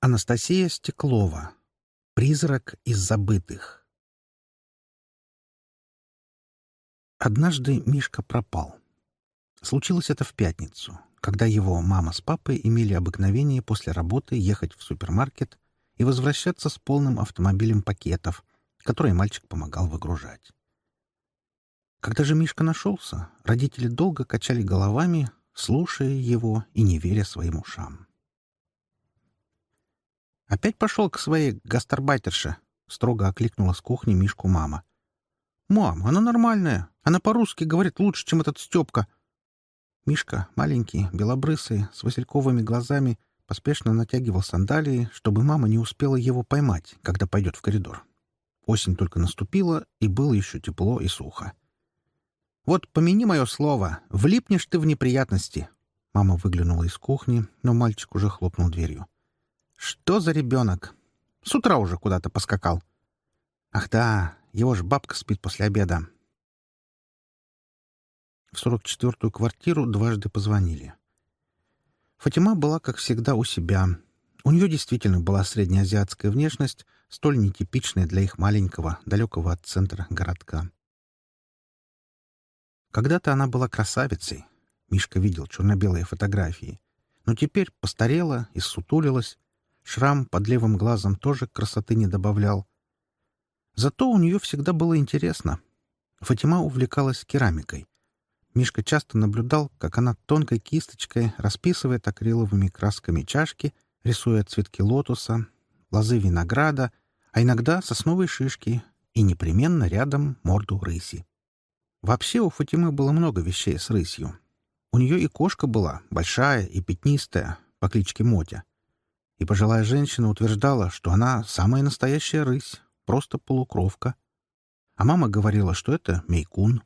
Анастасия Стеклова. Призрак из забытых. Однажды Мишка пропал. Случилось это в пятницу, когда его мама с папой имели обыкновение после работы ехать в супермаркет и возвращаться с полным автомобилем пакетов, которые мальчик помогал выгружать. Когда же Мишка нашелся, родители долго качали головами, слушая его и не веря своим ушам. «Опять пошел к своей гастарбайтерше», — строго окликнула с кухни Мишку мама. «Мам, она нормальная. Она по-русски говорит лучше, чем этот Степка». Мишка, маленький, белобрысый, с васильковыми глазами, поспешно натягивал сандалии, чтобы мама не успела его поймать, когда пойдет в коридор. Осень только наступила, и было еще тепло и сухо. «Вот помяни мое слово, влипнешь ты в неприятности». Мама выглянула из кухни, но мальчик уже хлопнул дверью. Что за ребенок? С утра уже куда-то поскакал. Ах да, его ж бабка спит после обеда. В сорок четвертую квартиру дважды позвонили. Фатима была, как всегда, у себя. У нее действительно была среднеазиатская внешность, столь нетипичная для их маленького, далекого от центра городка. Когда-то она была красавицей. Мишка видел черно-белые фотографии. Но теперь постарела и сутулилась, Шрам под левым глазом тоже красоты не добавлял. Зато у нее всегда было интересно. Фатима увлекалась керамикой. Мишка часто наблюдал, как она тонкой кисточкой расписывает акриловыми красками чашки, рисуя цветки лотоса, лозы винограда, а иногда сосновые шишки и непременно рядом морду рыси. Вообще у Фатимы было много вещей с рысью. У нее и кошка была, большая и пятнистая, по кличке Мотя — и пожилая женщина утверждала, что она самая настоящая рысь, просто полукровка. А мама говорила, что это мейкун.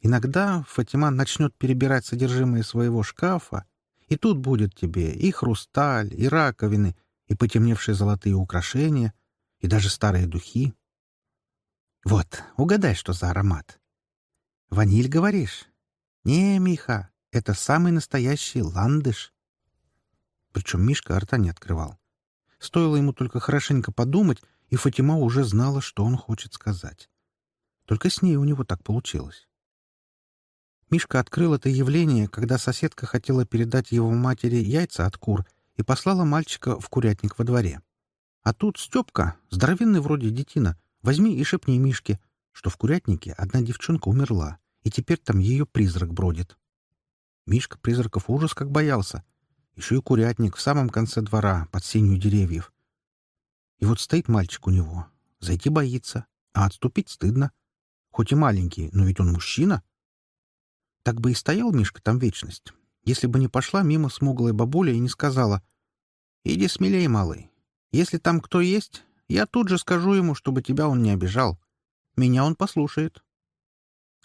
Иногда Фатима начнет перебирать содержимое своего шкафа, и тут будет тебе и хрусталь, и раковины, и потемневшие золотые украшения, и даже старые духи. Вот, угадай, что за аромат. Ваниль, говоришь? Не, Миха, это самый настоящий ландыш. Причем Мишка рта не открывал. Стоило ему только хорошенько подумать, и Фатима уже знала, что он хочет сказать. Только с ней у него так получилось. Мишка открыл это явление, когда соседка хотела передать его матери яйца от кур и послала мальчика в курятник во дворе. А тут Степка, здоровенный вроде детина, возьми и шепни Мишке, что в курятнике одна девчонка умерла, и теперь там ее призрак бродит. Мишка призраков ужас как боялся, еще и курятник в самом конце двора, под сенью деревьев. И вот стоит мальчик у него. Зайти боится, а отступить стыдно. Хоть и маленький, но ведь он мужчина. Так бы и стоял Мишка там вечность, если бы не пошла мимо смуглая бабуля и не сказала «Иди смелей, малый. Если там кто есть, я тут же скажу ему, чтобы тебя он не обижал. Меня он послушает».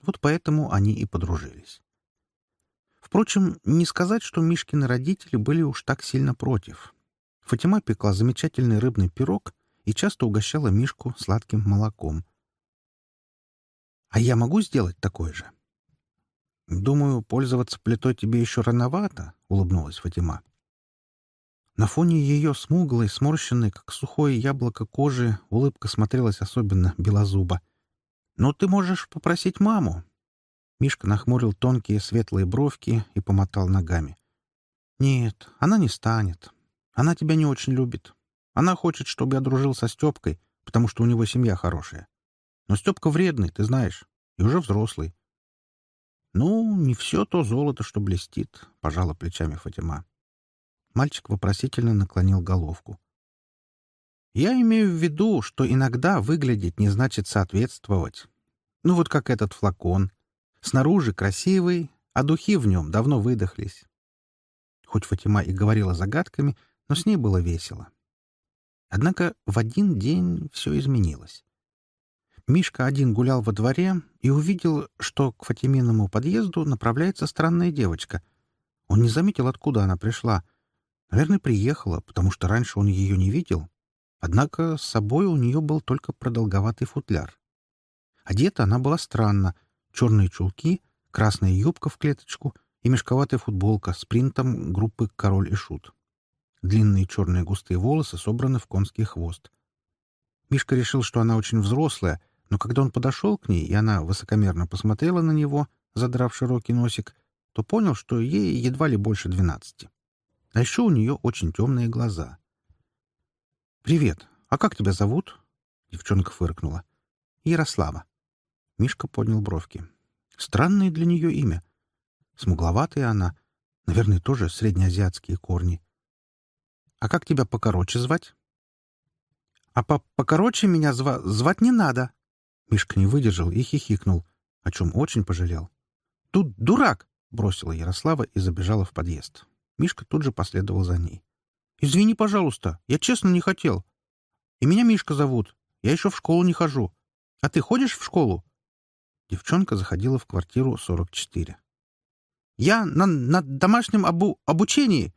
Вот поэтому они и подружились. Впрочем, не сказать, что Мишкины родители были уж так сильно против. Фатима пекла замечательный рыбный пирог и часто угощала Мишку сладким молоком. «А я могу сделать такое же?» «Думаю, пользоваться плитой тебе еще рановато», — улыбнулась Фатима. На фоне ее смуглой, сморщенной, как сухое яблоко кожи, улыбка смотрелась особенно белозуба. «Но ты можешь попросить маму. Мишка нахмурил тонкие светлые бровки и помотал ногами. «Нет, она не станет. Она тебя не очень любит. Она хочет, чтобы я дружил со Степкой, потому что у него семья хорошая. Но Степка вредный, ты знаешь, и уже взрослый». «Ну, не все то золото, что блестит», — пожала плечами Фатима. Мальчик вопросительно наклонил головку. «Я имею в виду, что иногда выглядеть не значит соответствовать. Ну вот как этот флакон. Снаружи красивый, а духи в нем давно выдохлись. Хоть Фатима и говорила загадками, но с ней было весело. Однако в один день все изменилось. Мишка один гулял во дворе и увидел, что к Фатиминому подъезду направляется странная девочка. Он не заметил, откуда она пришла. Наверное, приехала, потому что раньше он ее не видел. Однако с собой у нее был только продолговатый футляр. Одета она была странно — черные чулки, красная юбка в клеточку и мешковатая футболка с принтом группы «Король и Шут». Длинные черные густые волосы собраны в конский хвост. Мишка решил, что она очень взрослая, но когда он подошел к ней, и она высокомерно посмотрела на него, задрав широкий носик, то понял, что ей едва ли больше двенадцати. А еще у нее очень темные глаза. «Привет. А как тебя зовут?» Девчонка фыркнула. «Ярослава». Мишка поднял бровки. Странное для нее имя. Смугловатая она. Наверное, тоже среднеазиатские корни. «А как тебя покороче звать?» «А по покороче меня зва звать не надо!» Мишка не выдержал и хихикнул, о чем очень пожалел. «Тут дурак!» — бросила Ярослава и забежала в подъезд. Мишка тут же последовал за ней. «Извини, пожалуйста, я честно не хотел. И меня Мишка зовут. Я еще в школу не хожу. А ты ходишь в школу?» Девчонка заходила в квартиру 44. «Я на, на домашнем обу обучении!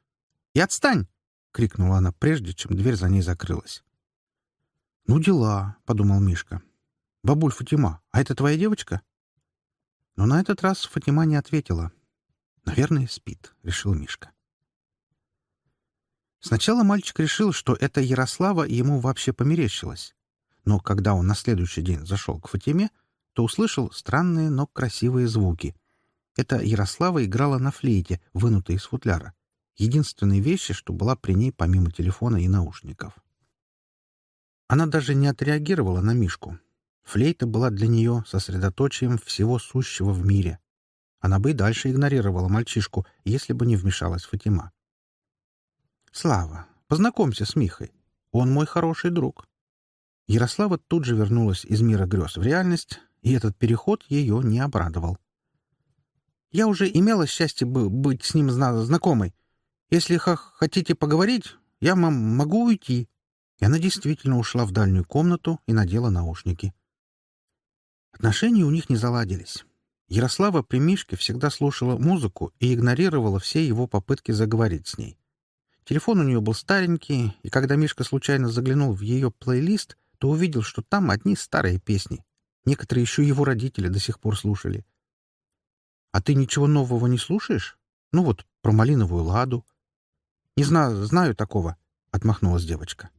И отстань!» — крикнула она, прежде чем дверь за ней закрылась. «Ну дела», — подумал Мишка. «Бабуль Фатима, а это твоя девочка?» Но на этот раз Фатима не ответила. «Наверное, спит», — решил Мишка. Сначала мальчик решил, что это Ярослава ему вообще померещилась. Но когда он на следующий день зашел к Фатиме, то услышал странные, но красивые звуки. Это Ярослава играла на флейте, вынутой из футляра. Единственной вещи, что была при ней помимо телефона и наушников. Она даже не отреагировала на Мишку. Флейта была для нее сосредоточием всего сущего в мире. Она бы и дальше игнорировала мальчишку, если бы не вмешалась Фатима. «Слава, познакомься с Михой. Он мой хороший друг». Ярослава тут же вернулась из мира грез в реальность, и этот переход ее не обрадовал. «Я уже имела счастье быть с ним зна знакомой. Если хотите поговорить, я могу уйти». И она действительно ушла в дальнюю комнату и надела наушники. Отношения у них не заладились. Ярослава при Мишке всегда слушала музыку и игнорировала все его попытки заговорить с ней. Телефон у нее был старенький, и когда Мишка случайно заглянул в ее плейлист, то увидел, что там одни старые песни. Некоторые еще его родители до сих пор слушали. «А ты ничего нового не слушаешь? Ну вот, про малиновую ладу». «Не знаю, знаю такого», — отмахнулась девочка.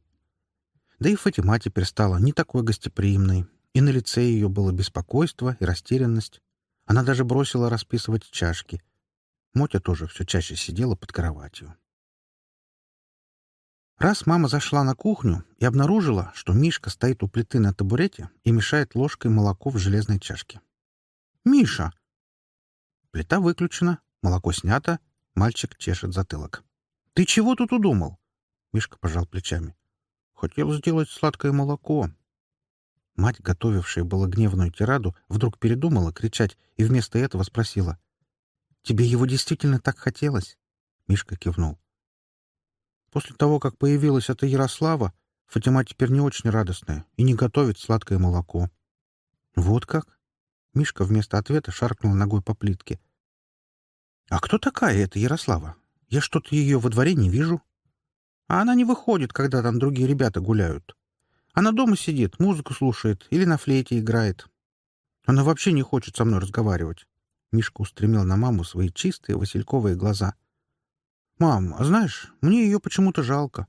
Да и Фатима теперь стала не такой гостеприимной, и на лице ее было беспокойство и растерянность. Она даже бросила расписывать чашки. Мотя тоже все чаще сидела под кроватью. Раз мама зашла на кухню и обнаружила, что Мишка стоит у плиты на табурете и мешает ложкой молоко в железной чашке. «Миша!» Плита выключена, молоко снято, мальчик чешет затылок. «Ты чего тут удумал?» Мишка пожал плечами. «Хотел сделать сладкое молоко». Мать, готовившая было гневную тираду, вдруг передумала кричать и вместо этого спросила. «Тебе его действительно так хотелось?» Мишка кивнул. После того, как появилась эта Ярослава, Фатима теперь не очень радостная и не готовит сладкое молоко. Вот как? Мишка вместо ответа шаркнул ногой по плитке. А кто такая эта Ярослава? Я что-то ее во дворе не вижу. А она не выходит, когда там другие ребята гуляют. Она дома сидит, музыку слушает или на флейте играет. Она вообще не хочет со мной разговаривать. Мишка устремил на маму свои чистые васильковые глаза. «Мам, а знаешь, мне ее почему-то жалко.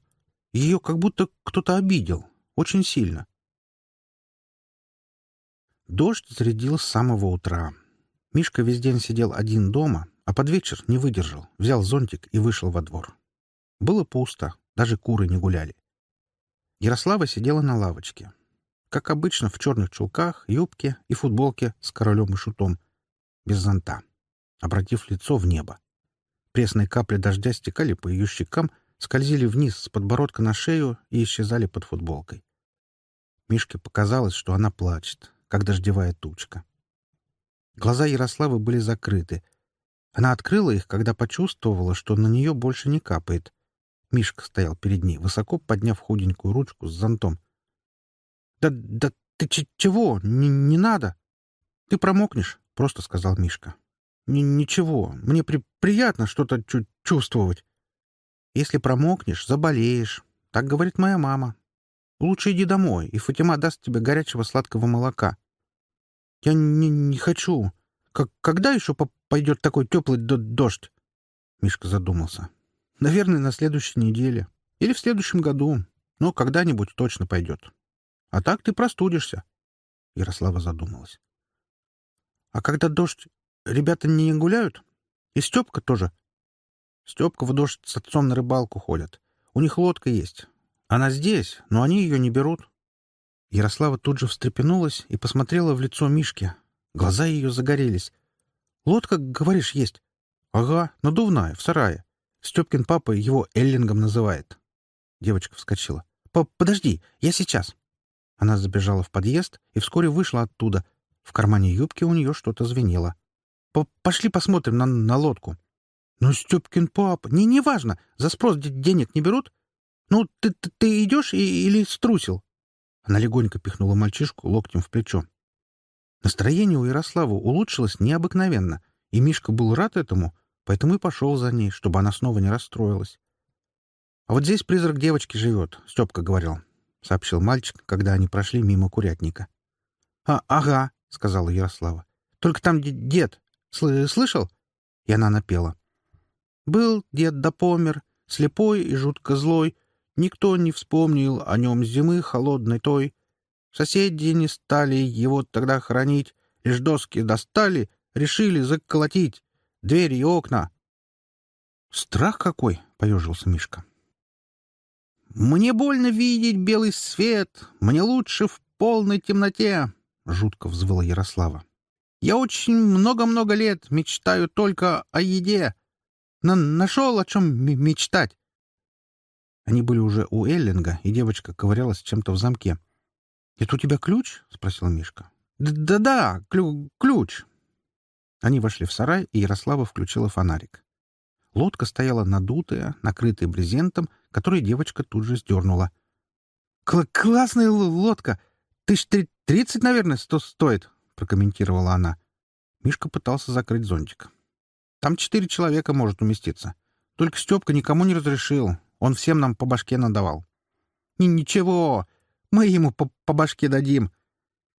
Ее как будто кто-то обидел. Очень сильно». Дождь зарядил с самого утра. Мишка весь день сидел один дома, а под вечер не выдержал, взял зонтик и вышел во двор. Было пусто, даже куры не гуляли. Ярослава сидела на лавочке. Как обычно, в черных чулках, юбке и футболке с королем и шутом, без зонта, обратив лицо в небо. Пресные капли дождя стекали по ее щекам, скользили вниз с подбородка на шею и исчезали под футболкой. Мишке показалось, что она плачет, как дождевая тучка. Глаза Ярославы были закрыты. Она открыла их, когда почувствовала, что на нее больше не капает. Мишка стоял перед ней, высоко подняв худенькую ручку с зонтом. «Да, да ты чего? Не, не надо!» «Ты промокнешь», — просто сказал Мишка. Ничего, мне при приятно что-то чу чувствовать. Если промокнешь, заболеешь. Так говорит моя мама. Лучше иди домой, и Фатима даст тебе горячего сладкого молока. Я не, не хочу. Как, когда еще по пойдет такой теплый дождь? Мишка задумался. Наверное, на следующей неделе. Или в следующем году. Но когда-нибудь точно пойдет. А так ты простудишься. Ярослава задумалась. А когда дождь, ребята не гуляют? И Степка тоже? Степка в дождь с отцом на рыбалку ходят. У них лодка есть. Она здесь, но они ее не берут. Ярослава тут же встрепенулась и посмотрела в лицо Мишки. Глаза ее загорелись. «Лодка, говоришь, есть?» «Ага, надувная, в сарае. Степкин папа его Эллингом называет». Девочка вскочила. «Подожди, я сейчас». Она забежала в подъезд и вскоре вышла оттуда. В кармане юбки у нее что-то звенело. «Пошли посмотрим на, на лодку». «Ну, Степкин папа, не, не важно, за спрос денег не берут? Ну, ты, ты, ты идешь и, или струсил?» Она легонько пихнула мальчишку локтем в плечо. Настроение у Ярославы улучшилось необыкновенно, и Мишка был рад этому, поэтому и пошел за ней, чтобы она снова не расстроилась. «А вот здесь призрак девочки живет», — Степка говорил, — сообщил мальчик, когда они прошли мимо курятника. «А, ага», — сказала Ярослава. «Только там дед. Сл слышал?» И она напела. «Был дед да помер, слепой и жутко злой. Никто не вспомнил о нем зимы холодной той. Соседи не стали его тогда хоронить, лишь доски достали, решили заколотить. Двери и окна. «Страх какой!» — поежился Мишка. «Мне больно видеть белый свет. Мне лучше в полной темноте!» — жутко взвыла Ярослава. «Я очень много-много лет мечтаю только о еде. На нашел о чем мечтать!» Они были уже у Эллинга, и девочка ковырялась чем-то в замке. «Это у тебя ключ?» — спросил Мишка. «Да-да, клю ключ». Они вошли в сарай, и Ярослава включила фонарик. Лодка стояла надутая, накрытая брезентом, который девочка тут же сдернула. Кл «Классная лодка! Тысяч тридцать, наверное, сто стоит», — прокомментировала она. Мишка пытался закрыть зонтик. «Там четыре человека может уместиться. Только Степка никому не разрешил. Он всем нам по башке надавал». «Ничего, мы ему по, по башке дадим.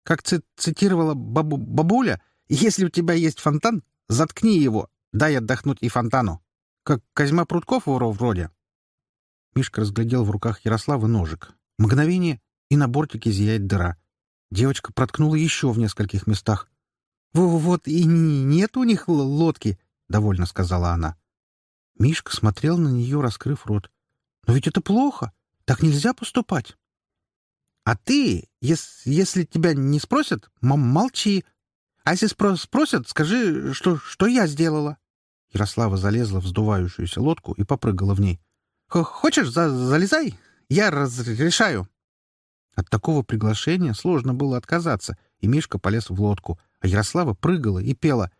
Как цитировала бабу бабуля, если у тебя есть фонтан, заткни его, дай отдохнуть и фонтану. Как Козьма Прутков вроде. Мишка разглядел в руках Ярослава ножик. Мгновение, и на бортике зияет дыра. Девочка проткнула еще в нескольких местах. «Вот и нет у них лодки», — довольно сказала она. Мишка смотрел на нее, раскрыв рот. «Но ведь это плохо. Так нельзя поступать». А ты, если, если тебя не спросят, молчи. А если спро спросят, скажи, что, что я сделала. Ярослава залезла в сдувающуюся лодку и попрыгала в ней. «Хочешь, за залезай? Я разрешаю». От такого приглашения сложно было отказаться, и Мишка полез в лодку, а Ярослава прыгала и пела.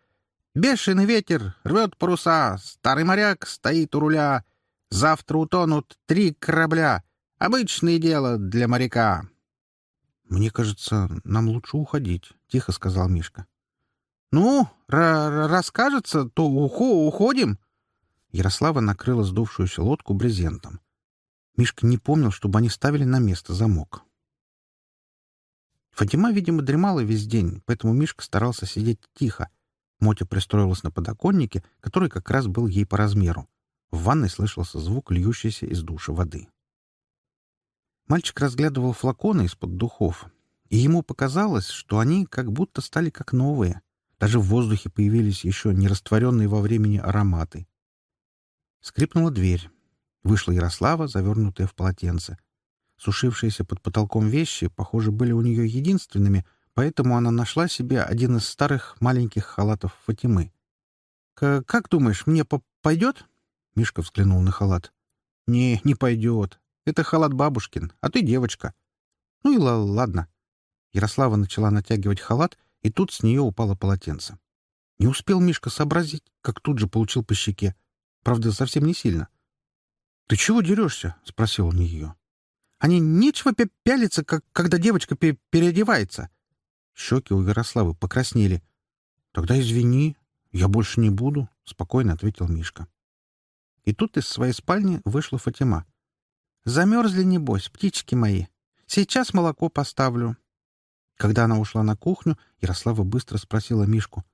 «Бешеный ветер рвет паруса, старый моряк стоит у руля. Завтра утонут три корабля. Обычное дело для моряка». «Мне кажется, нам лучше уходить», — тихо сказал Мишка. «Ну, расскажется, то ухо уходим». Ярослава накрыла сдувшуюся лодку брезентом. Мишка не помнил, чтобы они ставили на место замок. Фатима, видимо, дремала весь день, поэтому Мишка старался сидеть тихо. Мотя пристроилась на подоконнике, который как раз был ей по размеру. В ванной слышался звук льющейся из душа воды. Мальчик разглядывал флаконы из-под духов, и ему показалось, что они как будто стали как новые. Даже в воздухе появились еще не растворенные во времени ароматы. Скрипнула дверь. Вышла Ярослава, завернутая в полотенце. Сушившиеся под потолком вещи, похоже, были у нее единственными, поэтому она нашла себе один из старых маленьких халатов Фатимы. «Как думаешь, мне пойдет?» Мишка взглянул на халат. «Не, не пойдет. Это халат бабушкин, а ты девочка. Ну и ладно. Ярослава начала натягивать халат, и тут с нее упало полотенце. Не успел Мишка сообразить, как тут же получил по щеке. Правда, совсем не сильно. — Ты чего дерешься? — спросил он ее. — Не нечего пялиться, как, когда девочка переодевается. Щеки у Ярославы покраснели. — Тогда извини, я больше не буду, — спокойно ответил Мишка. И тут из своей спальни вышла Фатима. Замерзли, небось, птички мои. Сейчас молоко поставлю. Когда она ушла на кухню, Ярослава быстро спросила Мишку.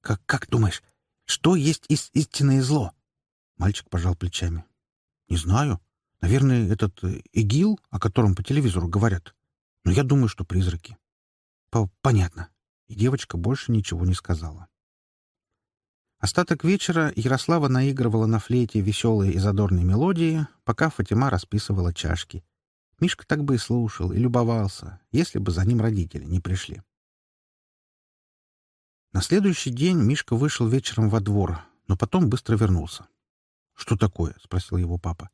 «Как, как думаешь, что есть из истинное зло?» Мальчик пожал плечами. «Не знаю. Наверное, этот э, ИГИЛ, о котором по телевизору говорят. Но я думаю, что призраки. По Понятно. И девочка больше ничего не сказала. Остаток вечера Ярослава наигрывала на флейте веселые и задорные мелодии, пока Фатима расписывала чашки. Мишка так бы и слушал, и любовался, если бы за ним родители не пришли. На следующий день Мишка вышел вечером во двор, но потом быстро вернулся. — Что такое? — спросил его папа. —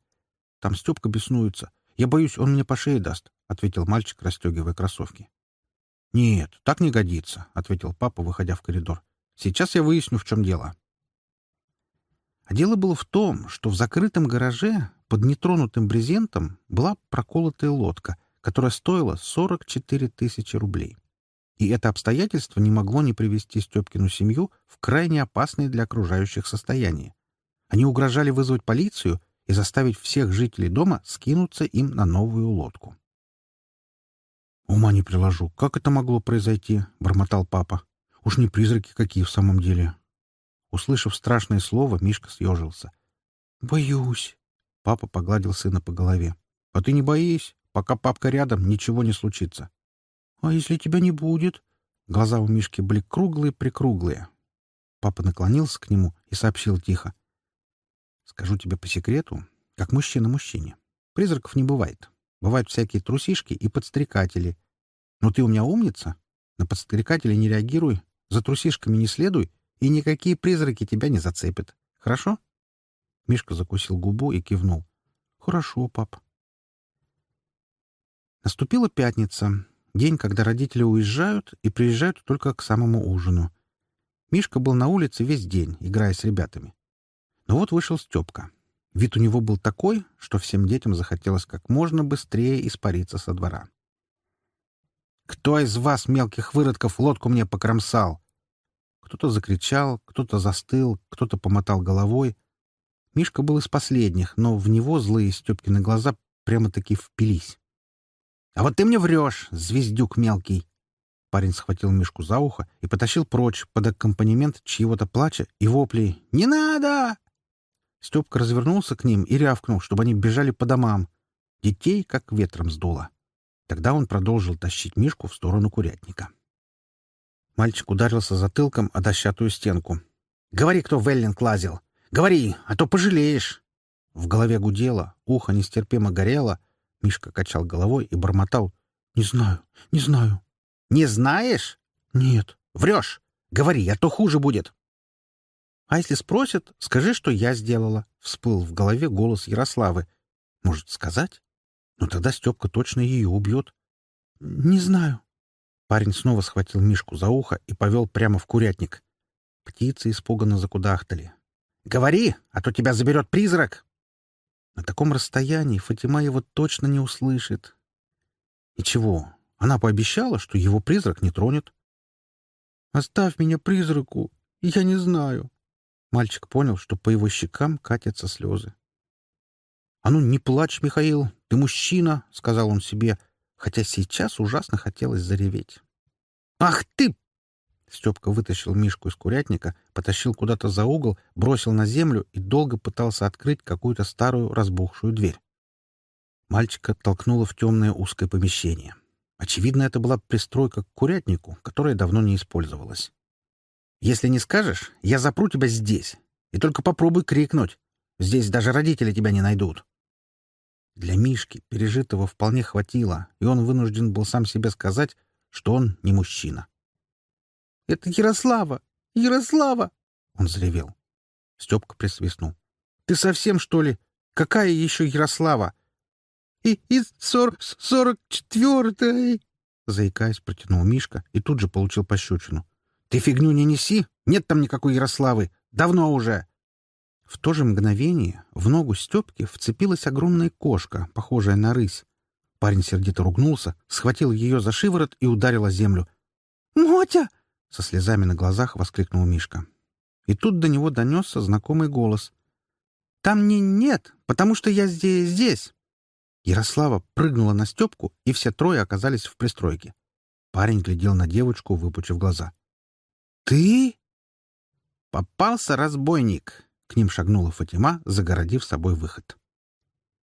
Там Степка беснуется. Я боюсь, он мне по шее даст, — ответил мальчик, расстегивая кроссовки. — Нет, так не годится, — ответил папа, выходя в коридор. — Сейчас я выясню, в чем дело. А дело было в том, что в закрытом гараже под нетронутым брезентом была проколотая лодка, которая стоила 44 тысячи рублей. И это обстоятельство не могло не привести Степкину семью в крайне опасное для окружающих состояние. Они угрожали вызвать полицию и заставить всех жителей дома скинуться им на новую лодку. «Ума не приложу. Как это могло произойти?» — бормотал папа. «Уж не призраки какие в самом деле. Услышав страшное слово, Мишка съежился. «Боюсь». Папа погладил сына по голове. «А ты не боись. Пока папка рядом, ничего не случится». «А если тебя не будет?» Глаза у Мишки были круглые-прикруглые. Папа наклонился к нему и сообщил тихо. «Скажу тебе по секрету, как мужчина мужчине. Призраков не бывает. Бывают всякие трусишки и подстрекатели. Но ты у меня умница. На подстрекателей не реагируй, за трусишками не следуй и никакие призраки тебя не зацепят. Хорошо?» Мишка закусил губу и кивнул. «Хорошо, пап». Наступила пятница, день, когда родители уезжают и приезжают только к самому ужину. Мишка был на улице весь день, играя с ребятами. Но вот вышел Степка. Вид у него был такой, что всем детям захотелось как можно быстрее испариться со двора. «Кто из вас, мелких выродков, лодку мне покромсал?» Кто-то закричал, кто-то застыл, кто-то помотал головой. Мишка был из последних, но в него злые Степкины глаза прямо-таки впились. — А вот ты мне врешь, звездюк мелкий! Парень схватил Мишку за ухо и потащил прочь под аккомпанемент чьего-то плача и воплей. «Не надо!» Степка развернулся к ним и рявкнул, чтобы они бежали по домам. Детей как ветром сдуло. Тогда он продолжил тащить Мишку в сторону курятника. Мальчик ударился затылком о дощатую стенку. «Говори, кто в Эллинг лазил! Говори, а то пожалеешь!» В голове гудело, ухо нестерпимо горело. Мишка качал головой и бормотал. «Не знаю, не знаю». «Не знаешь?» «Нет». «Врешь! Говори, а то хуже будет!» «А если спросят, скажи, что я сделала», — всплыл в голове голос Ярославы. «Может, сказать? Но тогда Степка точно ее убьет». «Не знаю». Парень снова схватил Мишку за ухо и повел прямо в курятник. Птицы испуганно закудахтали. «Говори, а то тебя заберет призрак!» На таком расстоянии Фатима его точно не услышит. Ничего, она пообещала, что его призрак не тронет. «Оставь меня призраку, я не знаю». Мальчик понял, что по его щекам катятся слезы. «А ну, не плачь, Михаил, ты мужчина», — сказал он себе, — хотя сейчас ужасно хотелось зареветь. «Ах ты!» Степка вытащил Мишку из курятника, потащил куда-то за угол, бросил на землю и долго пытался открыть какую-то старую разбухшую дверь. Мальчика толкнуло в темное узкое помещение. Очевидно, это была пристройка к курятнику, которая давно не использовалась. «Если не скажешь, я запру тебя здесь. И только попробуй крикнуть. Здесь даже родители тебя не найдут». Для Мишки пережитого вполне хватило, и он вынужден был сам себе сказать, что он не мужчина. «Это Ярослава! Ярослава!» Он заревел. Степка присвистнул. «Ты совсем, что ли? Какая еще Ярослава?» «И из сор сорок четвертой!» Заикаясь, протянул Мишка и тут же получил пощечину. «Ты фигню не неси! Нет там никакой Ярославы! Давно уже!» В то же мгновение в ногу Степки вцепилась огромная кошка, похожая на рысь. Парень сердито ругнулся, схватил ее за шиворот и ударил о землю. «Мотя!» — со слезами на глазах воскликнул Мишка. И тут до него донесся знакомый голос. «Там не нет, потому что я здесь, здесь!» Ярослава прыгнула на Степку, и все трое оказались в пристройке. Парень глядел на девочку, выпучив глаза. «Ты?» «Попался разбойник!» К ним шагнула Фатима, загородив собой выход.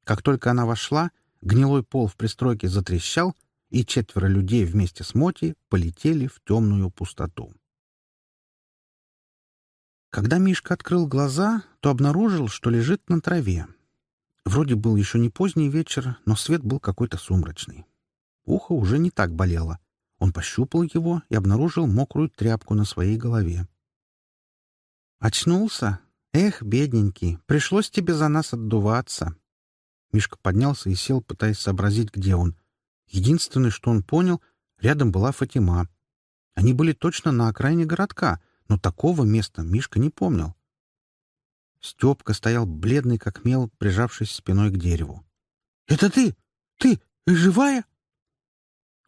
Как только она вошла, гнилой пол в пристройке затрещал, и четверо людей вместе с Моти полетели в темную пустоту. Когда Мишка открыл глаза, то обнаружил, что лежит на траве. Вроде был еще не поздний вечер, но свет был какой-то сумрачный. Ухо уже не так болело. Он пощупал его и обнаружил мокрую тряпку на своей голове. «Очнулся? Эх, бедненький, пришлось тебе за нас отдуваться». Мишка поднялся и сел, пытаясь сообразить, где он. Единственное, что он понял, рядом была Фатима. Они были точно на окраине городка, но такого места Мишка не помнил. Степка стоял бледный, как мел, прижавшись спиной к дереву. — Это ты? Ты живая? —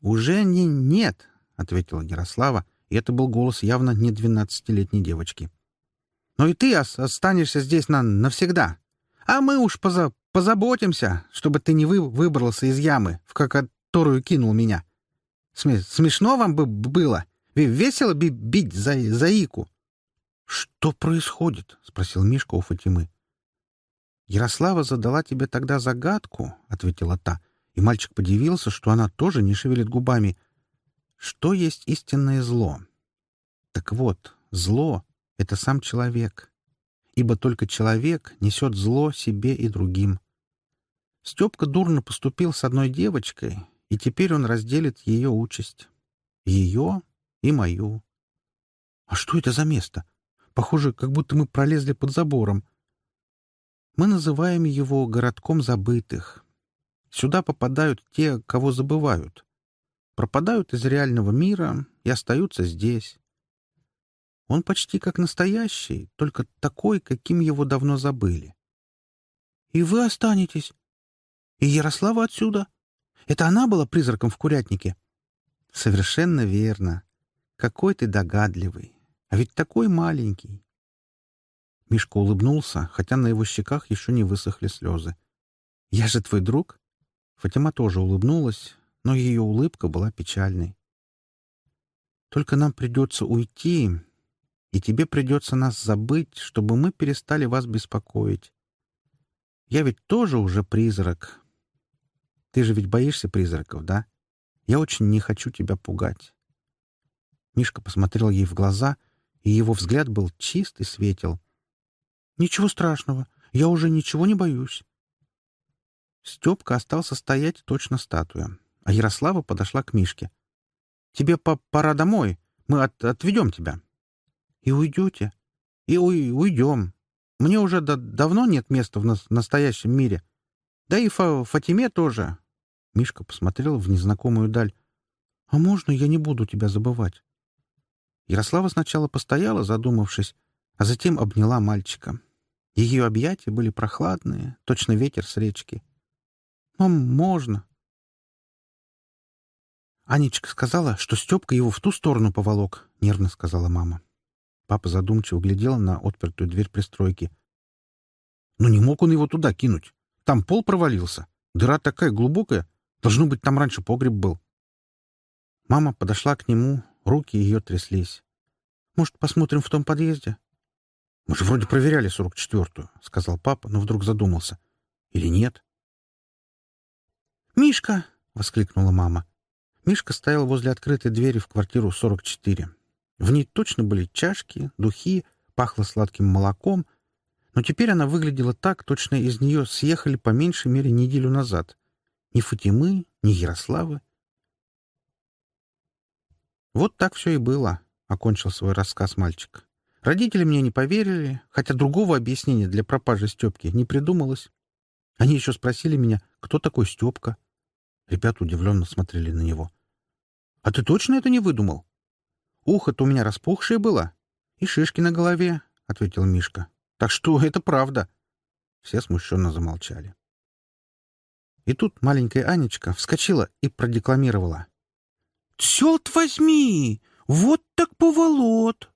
Уже не нет, — ответила Ярослава, и это был голос явно не двенадцатилетней девочки. — Но и ты останешься здесь на навсегда. А мы уж поза позаботимся, чтобы ты не вы выбрался из ямы, в которую кинул меня. Сме смешно вам бы было? Весело би бить за заику? — Что происходит? — спросил Мишка у Фатимы. — Ярослава задала тебе тогда загадку, — ответила та, и мальчик подивился, что она тоже не шевелит губами. Что есть истинное зло? Так вот, зло — это сам человек, ибо только человек несет зло себе и другим. Степка дурно поступил с одной девочкой, и теперь он разделит ее участь. Ее и мою. — А что это за место? — Похоже, как будто мы пролезли под забором. Мы называем его городком забытых. Сюда попадают те, кого забывают. Пропадают из реального мира и остаются здесь. Он почти как настоящий, только такой, каким его давно забыли. И вы останетесь. И Ярослава отсюда. Это она была призраком в курятнике? Совершенно верно. Какой ты догадливый. А ведь такой маленький. Мишка улыбнулся, хотя на его щеках еще не высохли слезы. «Я же твой друг?» Фатима тоже улыбнулась, но ее улыбка была печальной. «Только нам придется уйти, и тебе придется нас забыть, чтобы мы перестали вас беспокоить. Я ведь тоже уже призрак. Ты же ведь боишься призраков, да? Я очень не хочу тебя пугать». Мишка посмотрел ей в глаза — и его взгляд был чист и светел. «Ничего страшного, я уже ничего не боюсь». Степка остался стоять точно статуя, а Ярослава подошла к Мишке. «Тебе по пора домой, мы от отведем тебя». «И уйдете?» «И уй уйдем. Мне уже да давно нет места в нас настоящем мире. Да и Фа Фатиме тоже». Мишка посмотрел в незнакомую даль. «А можно я не буду тебя забывать?» Ярослава сначала постояла, задумавшись, а затем обняла мальчика. Ее объятия были прохладные, точно ветер с речки. «Мам, можно?» «Анечка сказала, что Степка его в ту сторону поволок», — нервно сказала мама. Папа задумчиво глядел на отпертую дверь пристройки. «Ну не мог он его туда кинуть. Там пол провалился. Дыра такая глубокая. Должно быть, там раньше погреб был». Мама подошла к нему, Руки ее тряслись. «Может, посмотрим в том подъезде?» «Мы же вроде проверяли сорок четвертую», — сказал папа, но вдруг задумался. «Или нет?» «Мишка!» — воскликнула мама. Мишка стоял возле открытой двери в квартиру 44. В ней точно были чашки, духи, пахло сладким молоком, но теперь она выглядела так, точно из нее съехали по меньшей мере неделю назад. Ни Фатимы, ни Ярославы, «Вот так все и было», — окончил свой рассказ мальчик. «Родители мне не поверили, хотя другого объяснения для пропажи Степки не придумалось. Они еще спросили меня, кто такой Степка. Ребята удивленно смотрели на него. «А ты точно это не выдумал?» «Ухо-то у меня распухшее было. И шишки на голове», — ответил Мишка. «Так что это правда». Все смущенно замолчали. И тут маленькая Анечка вскочила и продекламировала. «Черт возьми! Вот так поворот!